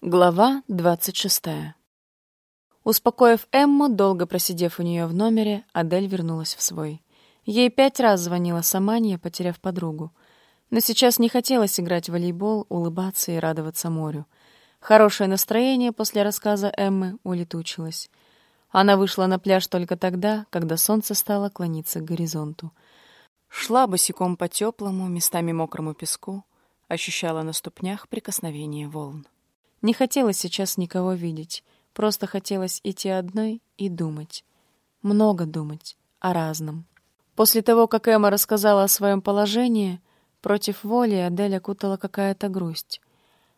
Глава двадцать шестая. Успокоив Эмму, долго просидев у нее в номере, Адель вернулась в свой. Ей пять раз звонила Саманья, потеряв подругу. Но сейчас не хотелось играть в волейбол, улыбаться и радоваться морю. Хорошее настроение после рассказа Эммы улетучилось. Она вышла на пляж только тогда, когда солнце стало клониться к горизонту. Шла босиком по теплому, местами мокрому песку, ощущала на ступнях прикосновение волн. Не хотелось сейчас никого видеть, просто хотелось идти одной и думать. Много думать, о разном. После того, как Эмма рассказала о своем положении, против воли Адель окутала какая-то грусть.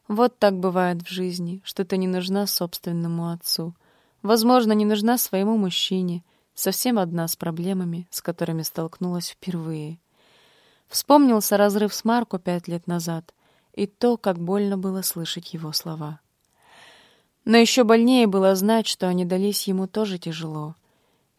Вот так бывает в жизни, что ты не нужна собственному отцу. Возможно, не нужна своему мужчине, совсем одна с проблемами, с которыми столкнулась впервые. Вспомнился разрыв с Марко пять лет назад — и то, как больно было слышать его слова. Но еще больнее было знать, что они дались ему тоже тяжело.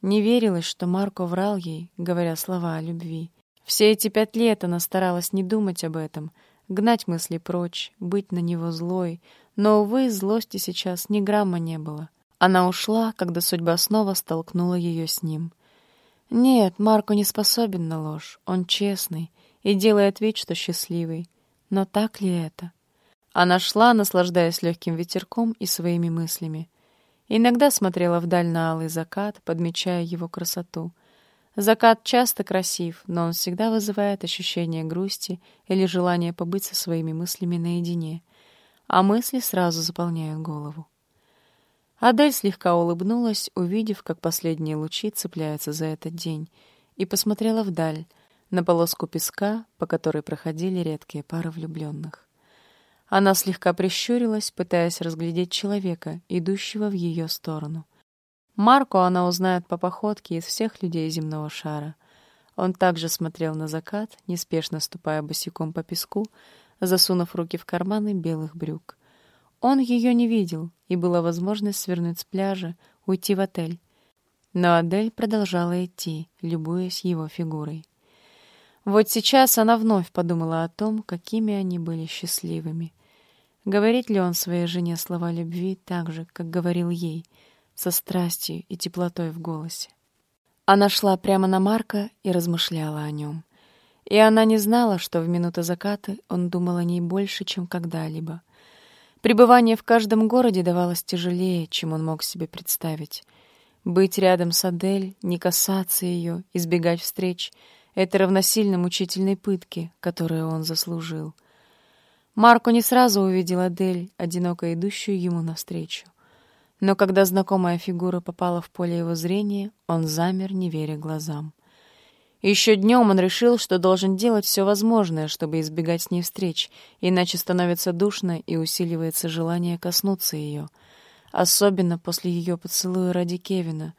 Не верилось, что Марко врал ей, говоря слова о любви. Все эти пять лет она старалась не думать об этом, гнать мысли прочь, быть на него злой, но, увы, злости сейчас ни грамма не было. Она ушла, когда судьба снова столкнула ее с ним. Нет, Марко не способен на ложь, он честный и делает вид, что счастливый. Но так ли это? Она шла, наслаждаясь легким ветерком и своими мыслями. Иногда смотрела вдаль на алый закат, подмечая его красоту. Закат часто красив, но он всегда вызывает ощущение грусти или желание побыть со своими мыслями наедине, а мысли сразу заполняют голову. Адель слегка улыбнулась, увидев, как последние лучи цепляются за этот день, и посмотрела вдаль, на полоску песка, по которой проходили редкие пары влюбленных. Она слегка прищурилась, пытаясь разглядеть человека, идущего в ее сторону. Марко она узнает по походке из всех людей земного шара. Он также смотрел на закат, неспешно ступая босиком по песку, засунув руки в карманы белых брюк. Он ее не видел, и была возможность свернуть с пляжа, уйти в отель. Но Адель продолжала идти, любуясь его фигурой. Вот сейчас она вновь подумала о том, какими они были счастливыми. Говорит ли он своей жене слова любви так же, как говорил ей, со страстью и теплотой в голосе? Она шла прямо на Марка и размышляла о нем. И она не знала, что в минуты заката он думал о ней больше, чем когда-либо. Пребывание в каждом городе давалось тяжелее, чем он мог себе представить. Быть рядом с Адель, не касаться ее, избегать встреч — это равносильно мучительной пытке, которую он заслужил. Марко не сразу увидел Адель, одиноко идущую ему навстречу. Но когда знакомая фигура попала в поле его зрения, он замер, не веря глазам. Еще днем он решил, что должен делать все возможное, чтобы избегать с ней встреч, иначе становится душно и усиливается желание коснуться ее. Особенно после ее поцелуя ради Кевина.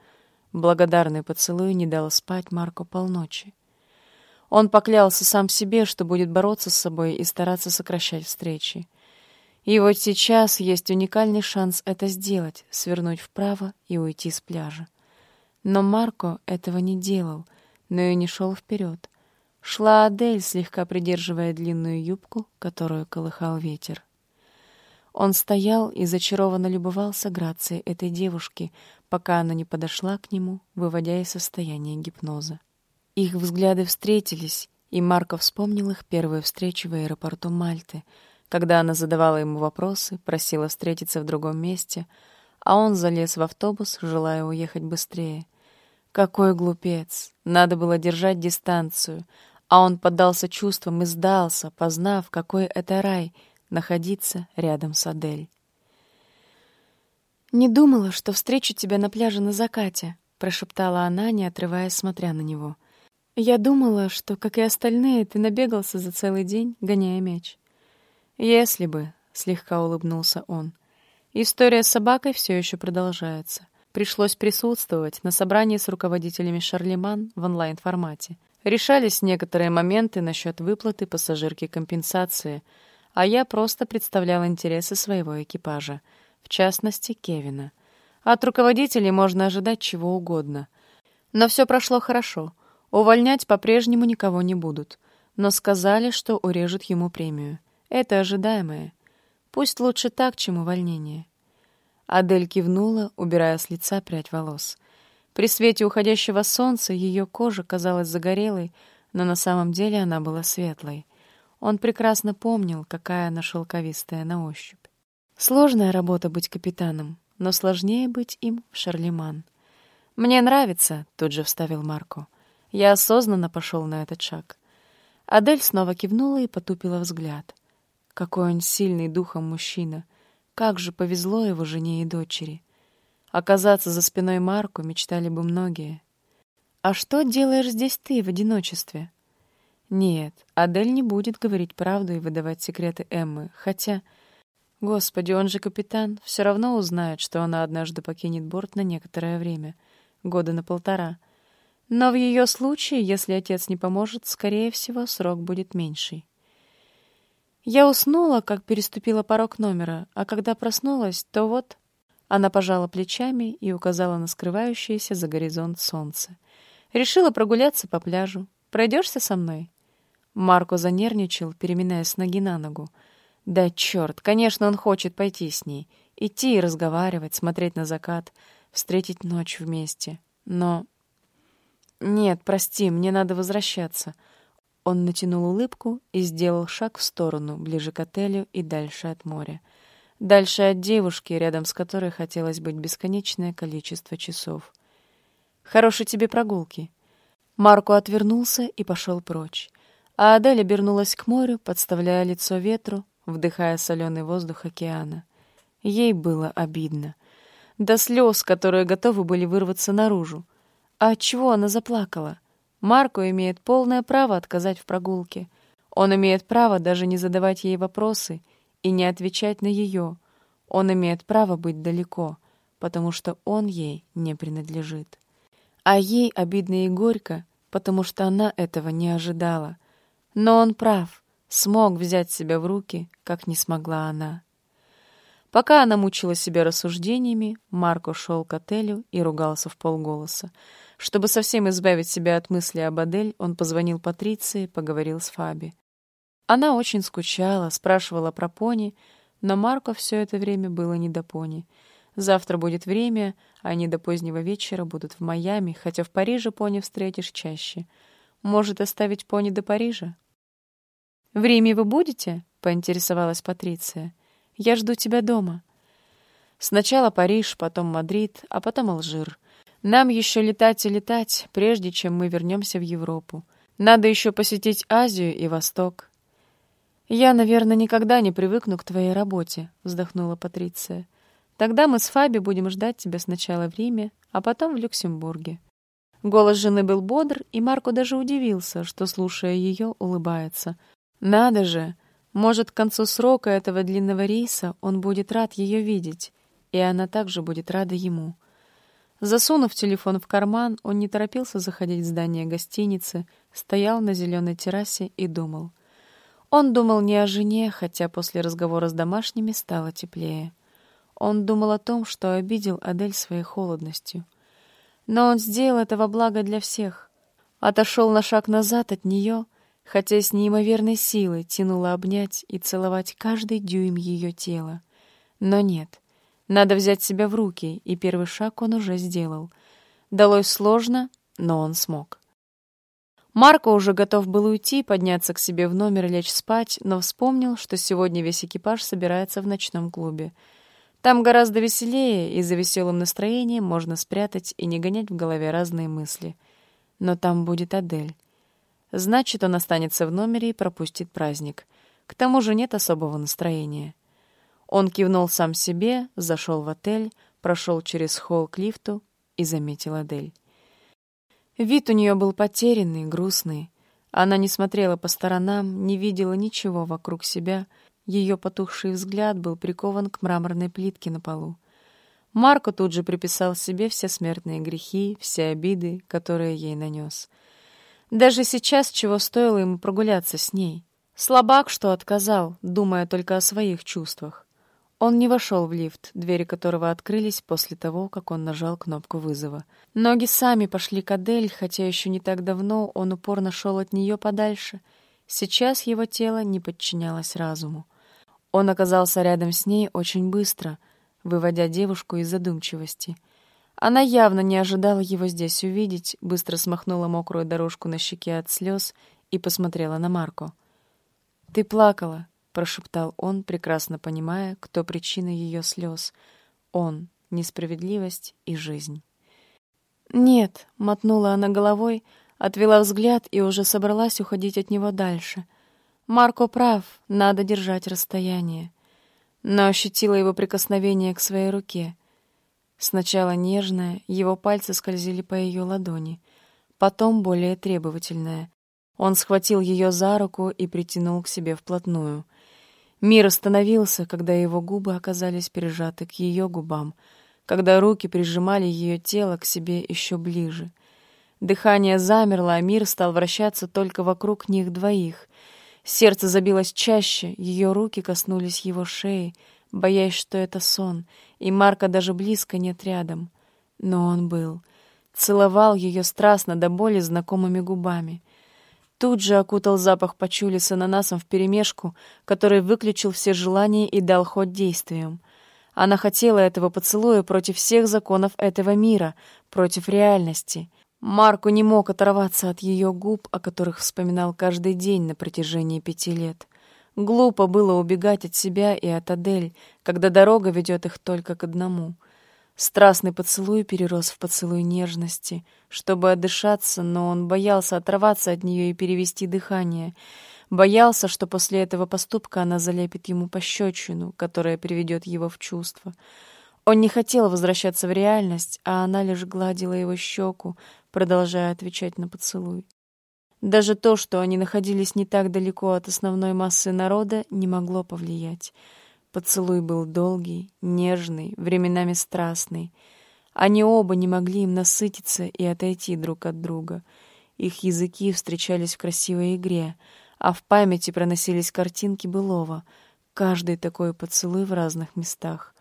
Благодарный поцелуй не дал спать Марко полночи. Он поклялся сам себе, что будет бороться с собой и стараться сокращать встречи. И вот сейчас есть уникальный шанс это сделать, свернуть вправо и уйти с пляжа. Но Марко этого не делал, но и не шел вперед. Шла Адель, слегка придерживая длинную юбку, которую колыхал ветер. Он стоял и зачарованно любовался грацией этой девушки, пока она не подошла к нему, выводя из состояния гипноза. Их взгляды встретились, и Марко вспомнил их первую встречу в аэропорту Мальты, когда она задавала ему вопросы, просила встретиться в другом месте, а он залез в автобус, желая уехать быстрее. Какой глупец! Надо было держать дистанцию, а он поддался чувствам и сдался, познав, какой это рай — находиться рядом с Адель. «Не думала, что встречу тебя на пляже на закате», — прошептала она, не отрываясь, смотря на него. Я думала, что, как и остальные, ты набегался за целый день, гоняя мяч. Если бы, слегка улыбнулся он. История с собакой все еще продолжается. Пришлось присутствовать на собрании с руководителями Шарлеман в онлайн-формате. Решались некоторые моменты насчет выплаты пассажирки компенсации, а я просто представлял интересы своего экипажа, в частности, Кевина. От руководителей можно ожидать чего угодно. Но все прошло хорошо — Увольнять по-прежнему никого не будут, но сказали, что урежут ему премию. Это ожидаемое. Пусть лучше так, чем увольнение. Адель кивнула, убирая с лица прядь волос. При свете уходящего солнца ее кожа казалась загорелой, но на самом деле она была светлой. Он прекрасно помнил, какая она шелковистая на ощупь. Сложная работа быть капитаном, но сложнее быть им Шарлеман. «Мне нравится», — тут же вставил Марко. Я осознанно пошел на этот шаг. Адель снова кивнула и потупила взгляд. Какой он сильный духом мужчина. Как же повезло его жене и дочери. Оказаться за спиной Марку мечтали бы многие. «А что делаешь здесь ты в одиночестве?» Нет, Адель не будет говорить правду и выдавать секреты Эммы, хотя... Господи, он же капитан, все равно узнает, что она однажды покинет борт на некоторое время, года на полтора. Но в ее случае, если отец не поможет, скорее всего, срок будет меньший. Я уснула, как переступила порог номера, а когда проснулась, то вот... Она пожала плечами и указала на скрывающееся за горизонт солнце. Решила прогуляться по пляжу. Пройдешься со мной? Марко занервничал, переминаясь с ноги на ногу. Да черт, конечно, он хочет пойти с ней. Идти и разговаривать, смотреть на закат, встретить ночь вместе. Но... Нет, прости, мне надо возвращаться. Он натянул улыбку и сделал шаг в сторону, ближе к отелю и дальше от моря. Дальше от девушки, рядом с которой хотелось быть бесконечное количество часов. «Хорошей тебе прогулки». Марко отвернулся и пошел прочь, а Адель обернулась к морю, подставляя лицо ветру, вдыхая соленый воздух океана. Ей было обидно. До слез, которые готовы были вырваться наружу. А чего она заплакала? Марко имеет полное право отказать в прогулке. Он имеет право даже не задавать ей вопросы и не отвечать на ее. Он имеет право быть далеко, потому что он ей не принадлежит. А ей обидно и горько, потому что она этого не ожидала. Но он прав, смог взять себя в руки, как не смогла она. Пока она мучила себя рассуждениями, Марко шел к отелю и ругался в полголоса. Чтобы совсем избавить себя от мысли об Адель, он позвонил Патриции, поговорил с Фаби. Она очень скучала, спрашивала про пони, но Марко все это время было не до пони. Завтра будет время, а они до позднего вечера будут в Майами, хотя в Париже пони встретишь чаще. Может, оставить пони до Парижа? «В Риме вы будете?» — поинтересовалась Патриция. «Я жду тебя дома». Сначала Париж, потом Мадрид, а потом Алжир. Нам еще летать и летать, прежде чем мы вернемся в Европу. Надо еще посетить Азию и Восток. Я, наверное, никогда не привыкну к твоей работе, вздохнула Патриция. Тогда мы с Фаби будем ждать тебя сначала в Риме, а потом в Люксембурге. Голос жены был бодр, и Марко даже удивился, что, слушая ее, улыбается. Надо же! Может, к концу срока этого длинного рейса он будет рад ее видеть, и она также будет рада ему. Засунув телефон в карман, он не торопился заходить в здание гостиницы, стоял на зеленой террасе и думал. Он думал не о жене, хотя после разговора с домашними стало теплее. Он думал о том, что обидел Адель своей холодностью. Но он сделал это во благо для всех. Отошел на шаг назад от нее, хотя с неимоверной силой тянуло обнять и целовать каждый дюйм ее тела. Но нет, надо взять себя в руки, и первый шаг он уже сделал. Далось сложно, но он смог. Марко уже готов был уйти, подняться к себе в номер и лечь спать, но вспомнил, что сегодня весь экипаж собирается в ночном клубе. Там гораздо веселее, и за веселым настроением можно спрятать и не гонять в голове разные мысли. Но там будет Адель. Значит, он останется в номере и пропустит праздник. К тому же нет особого настроения. Он кивнул сам себе, зашел в отель, прошел через холл к лифту и заметил Адель. Вид у нее был потерянный, грустный. Она не смотрела по сторонам, не видела ничего вокруг себя. Ее потухший взгляд был прикован к мраморной плитке на полу. Марко тут же приписал себе все смертные грехи, все обиды, которые ей нанес. Даже сейчас чего стоило ему прогуляться с ней. Слабак, что отказал, думая только о своих чувствах. Он не вошел в лифт, двери которого открылись после того, как он нажал кнопку вызова. Ноги сами пошли к Адель, хотя еще не так давно он упорно шел от нее подальше. Сейчас его тело не подчинялось разуму. Он оказался рядом с ней очень быстро, выводя девушку из задумчивости. Она явно не ожидала его здесь увидеть, быстро смахнула мокрую дорожку на щеке от слез и посмотрела на Марко. «Ты плакала», — прошептал он, прекрасно понимая, кто причина ее слез. Он, несправедливость и жизнь. «Нет», — мотнула она головой, отвела взгляд и уже собралась уходить от него дальше. Марко прав, надо держать расстояние. Но ощутила его прикосновение к своей руке. Сначала нежное, его пальцы скользили по ее ладони, потом более требовательное. Он схватил ее за руку и притянул к себе вплотную. Мир остановился, когда его губы оказались прижаты к ее губам — когда руки прижимали ее тело к себе еще ближе. Дыхание замерло, а мир стал вращаться только вокруг них двоих. Сердце забилось чаще, ее руки коснулись его шеи, боясь, что это сон, и Марка даже близко нет рядом. Но он был. Целовал ее страстно до боли знакомыми губами. Тут же окутал запах пачули с ананасом вперемешку, который выключил все желания и дал ход действиям — она хотела этого поцелуя против всех законов этого мира, против реальности. Марку не мог оторваться от ее губ, о которых вспоминал каждый день на протяжении пяти лет. Глупо было убегать от себя и от Адель, когда дорога ведет их только к одному. Страстный поцелуй перерос в поцелуй нежности, чтобы отдышаться, но он боялся оторваться от нее и перевести дыхание — Боялся, что после этого поступка она залепит ему пощечину, которая приведет его в чувство. Он не хотел возвращаться в реальность, а она лишь гладила его щеку, продолжая отвечать на поцелуй. Даже то, что они находились не так далеко от основной массы народа, не могло повлиять. Поцелуй был долгий, нежный, временами страстный. Они оба не могли им насытиться и отойти друг от друга. Их языки встречались в красивой игре — а в памяти проносились картинки былого, каждый такой поцелуй в разных местах.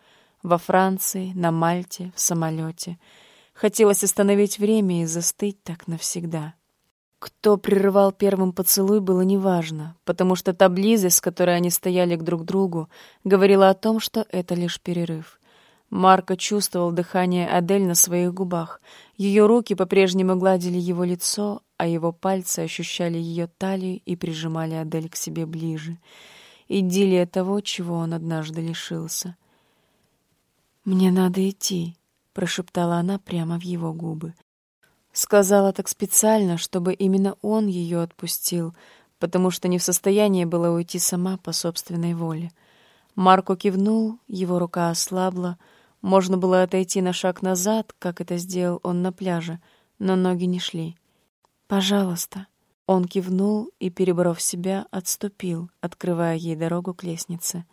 Во Франции, на Мальте, в самолете. Хотелось остановить время и застыть так навсегда. Кто прерывал первым поцелуй, было неважно, потому что та близость, с которой они стояли к друг другу, говорила о том, что это лишь перерыв. Марко чувствовал дыхание Адель на своих губах. Ее руки по-прежнему гладили его лицо, а его пальцы ощущали ее талию и прижимали Адель к себе ближе. Идиллия того, чего он однажды лишился. «Мне надо идти», — прошептала она прямо в его губы. Сказала так специально, чтобы именно он ее отпустил, потому что не в состоянии была уйти сама по собственной воле. Марко кивнул, его рука ослабла, можно было отойти на шаг назад, как это сделал он на пляже, но ноги не шли. «Пожалуйста». Он кивнул и, переборов себя, отступил, открывая ей дорогу к лестнице.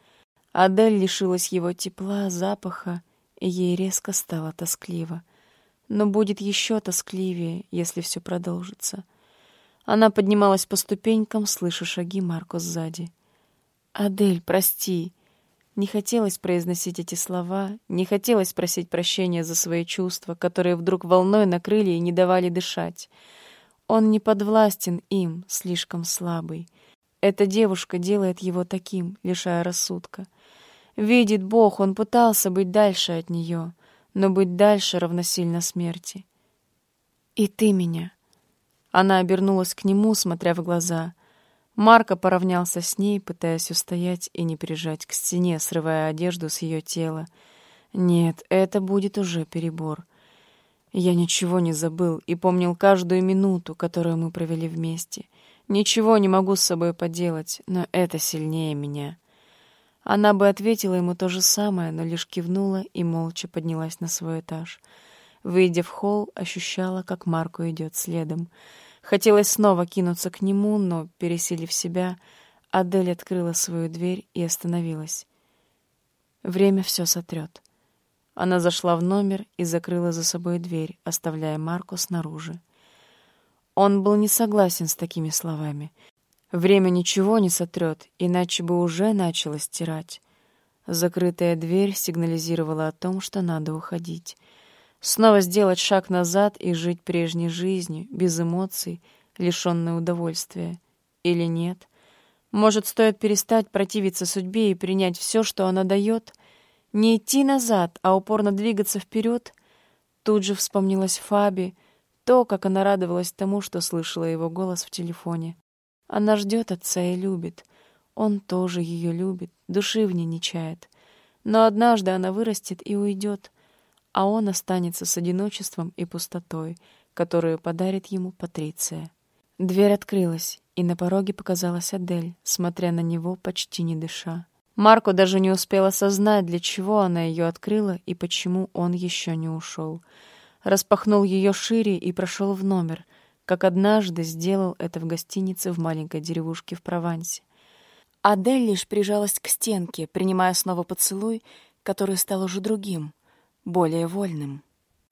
Адель лишилась его тепла, запаха, и ей резко стало тоскливо. Но будет еще тоскливее, если все продолжится. Она поднималась по ступенькам, слыша шаги Марко сзади. «Адель, прости!» Не хотелось произносить эти слова, не хотелось просить прощения за свои чувства, которые вдруг волной накрыли и не давали дышать. Он не подвластен им, слишком слабый. Эта девушка делает его таким, лишая рассудка. Видит Бог, он пытался быть дальше от нее, но быть дальше равносильно смерти. «И ты меня». Она обернулась к нему, смотря в глаза. Марко поравнялся с ней, пытаясь устоять и не прижать к стене, срывая одежду с ее тела. Нет, это будет уже перебор. Я ничего не забыл и помнил каждую минуту, которую мы провели вместе. Ничего не могу с собой поделать, но это сильнее меня. Она бы ответила ему то же самое, но лишь кивнула и молча поднялась на свой этаж. Выйдя в холл, ощущала, как Марко идет следом — Хотелось снова кинуться к нему, но, пересилив себя, Адель открыла свою дверь и остановилась. Время все сотрет. Она зашла в номер и закрыла за собой дверь, оставляя Марку снаружи. Он был не согласен с такими словами. Время ничего не сотрет, иначе бы уже начало стирать. Закрытая дверь сигнализировала о том, что надо уходить — Снова сделать шаг назад и жить прежней жизнью, без эмоций, лишённой удовольствия. Или нет? Может, стоит перестать противиться судьбе и принять все, что она дает? Не идти назад, а упорно двигаться вперед? Тут же вспомнилась Фаби, то, как она радовалась тому, что слышала его голос в телефоне. Она ждет отца и любит. Он тоже ее любит, души в ней не чает. Но однажды она вырастет и уйдет, а он останется с одиночеством и пустотой, которую подарит ему Патриция. Дверь открылась, и на пороге показалась Адель, смотря на него, почти не дыша. Марко даже не успел осознать, для чего она ее открыла и почему он еще не ушел. Распахнул ее шире и прошел в номер, как однажды сделал это в гостинице в маленькой деревушке в Провансе. Адель лишь прижалась к стенке, принимая снова поцелуй, который стал уже другим, более вольным.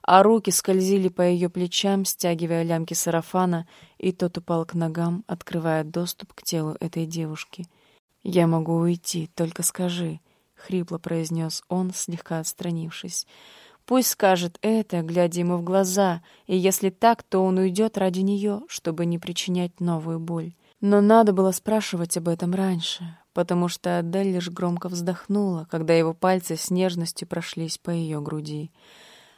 А руки скользили по ее плечам, стягивая лямки сарафана, и тот упал к ногам, открывая доступ к телу этой девушки. «Я могу уйти, только скажи», — хрипло произнес он, слегка отстранившись. Пусть скажет это, глядя ему в глаза, и если так, то он уйдет ради нее, чтобы не причинять новую боль. Но надо было спрашивать об этом раньше, потому что Адель лишь громко вздохнула, когда его пальцы с нежностью прошлись по ее груди.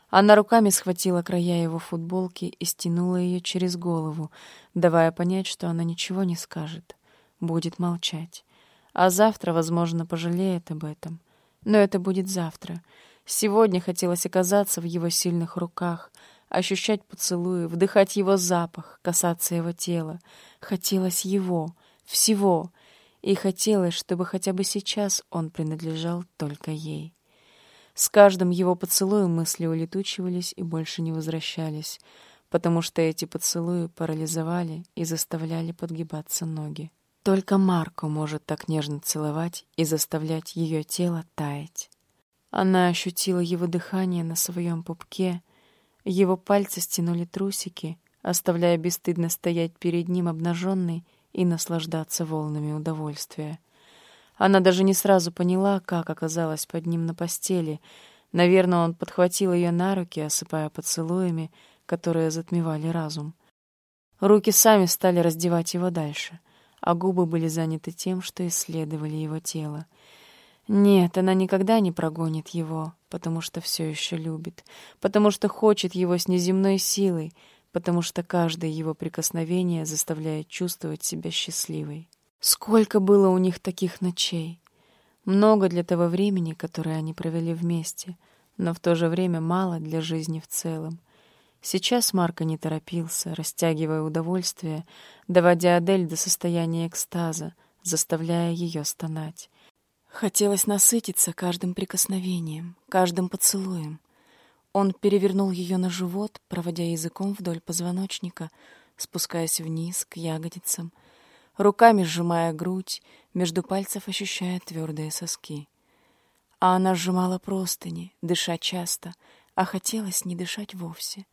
Она руками схватила края его футболки и стянула ее через голову, давая понять, что она ничего не скажет, будет молчать. А завтра, возможно, пожалеет об этом. Но это будет завтра — Сегодня хотелось оказаться в его сильных руках, ощущать поцелуи, вдыхать его запах, касаться его тела. Хотелось его, всего, и хотелось, чтобы хотя бы сейчас он принадлежал только ей. С каждым его поцелуем мысли улетучивались и больше не возвращались, потому что эти поцелуи парализовали и заставляли подгибаться ноги. Только Марко может так нежно целовать и заставлять ее тело таять. Она ощутила его дыхание на своем пупке, его пальцы стянули трусики, оставляя бесстыдно стоять перед ним обнаженной и наслаждаться волнами удовольствия. Она даже не сразу поняла, как оказалась под ним на постели. Наверное, он подхватил ее на руки, осыпая поцелуями, которые затмевали разум. Руки сами стали раздевать его дальше, а губы были заняты тем, что исследовали его тело — нет, она никогда не прогонит его, потому что все еще любит, потому что хочет его с неземной силой, потому что каждое его прикосновение заставляет чувствовать себя счастливой. Сколько было у них таких ночей! Много для того времени, которое они провели вместе, но в то же время мало для жизни в целом. Сейчас Марко не торопился, растягивая удовольствие, доводя Адель до состояния экстаза, заставляя ее стонать. Хотелось насытиться каждым прикосновением, каждым поцелуем. Он перевернул ее на живот, проводя языком вдоль позвоночника, спускаясь вниз к ягодицам, руками сжимая грудь, между пальцев ощущая твердые соски. А она сжимала простыни, дыша часто, а хотелось не дышать вовсе.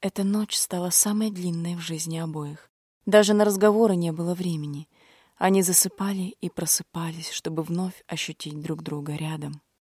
Эта ночь стала самой длинной в жизни обоих. Даже на разговоры не было времени — они засыпали и просыпались, чтобы вновь ощутить друг друга рядом.